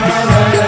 Hare